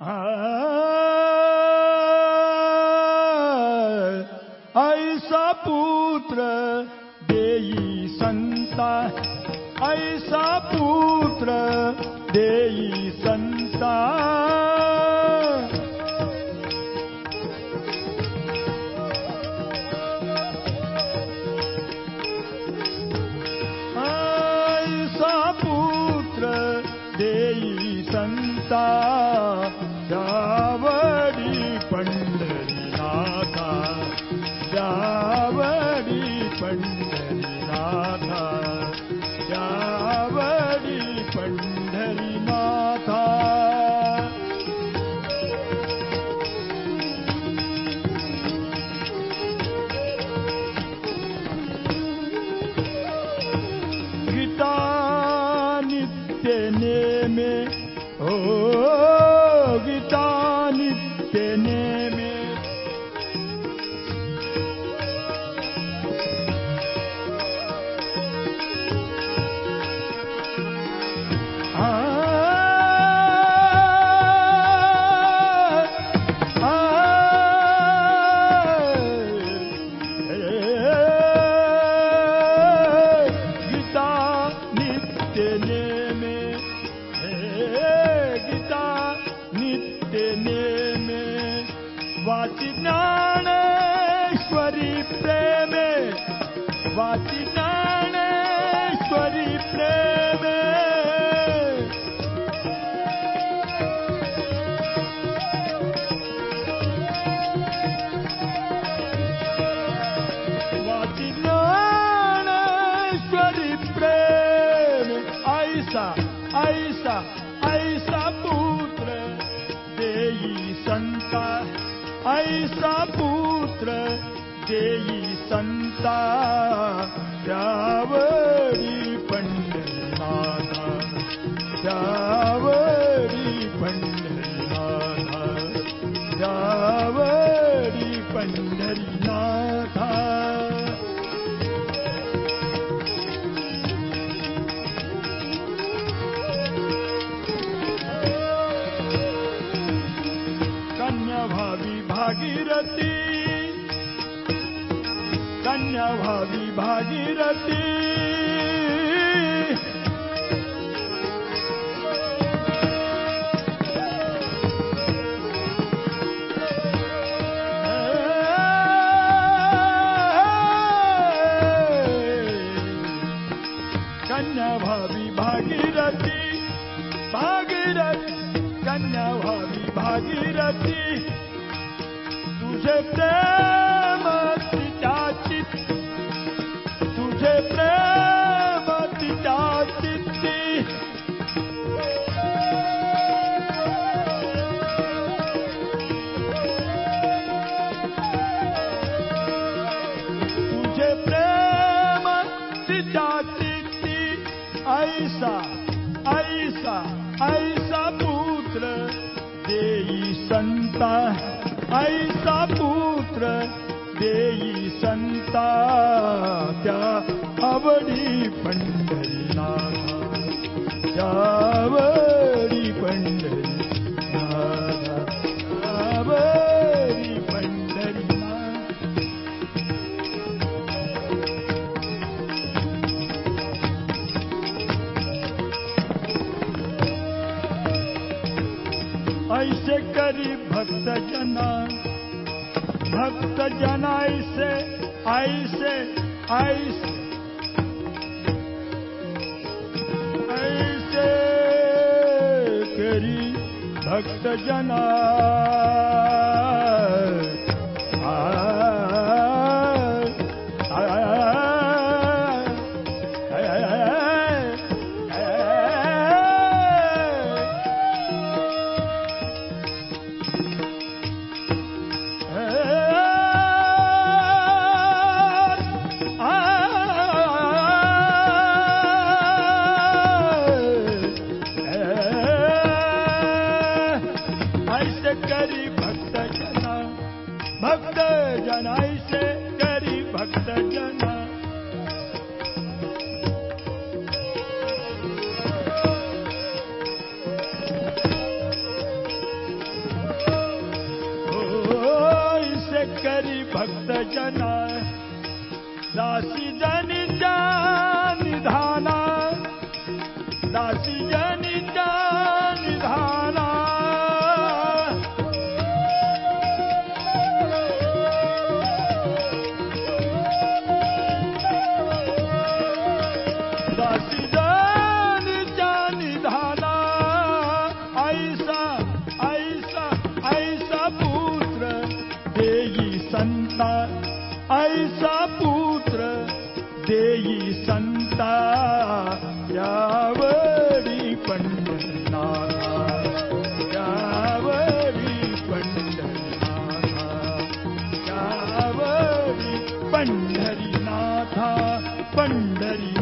ऐसा पुत्र देई संता। ऐसा पुत्र देई संता। ऐसा पुत्र देई संता। वाचि ज्ञानेश्वरी प्रेमे वाचि ज्ञानेश्वरी प्रेमे वाचि ज्ञानेश्वरी प्रेम ऐसा ऐसा ऐसा पुत्र ऐसा पुत्र देई संता द्यावरी पंढरीनाथा द्यावरी पंढरीनाथा द्यावरी पंढरीनाथा कन्या भावी भागीरथी। कन्या भावी भागीरथी। कन्या भावी भागीरथी। भागीरथी कन्या भावी भागीरथी तुझे प्रेम तिच्या चित्ती तुझे प्रेम तिच्या चित्ती तुझे प्रेम तिच्या चित्ती ऐसा ऐसा ऐसा पुत्र देई संता ऐसा पुत्र देई संता त्या आवडी पंढरीनाथा त्यावडी पंढरीनाथा त्यावडी पंढरीनाथ ऐसे करी भक्त जना भक्त जना ऐसे ऐसे ऐसे ऐसे करी भक्त करी भक्त जना दासी जन निधाना। दासी सन्ता याव पण्डरनाथ याव पण्डरनाथ याव पण्ढरि नाथा पण्ढरि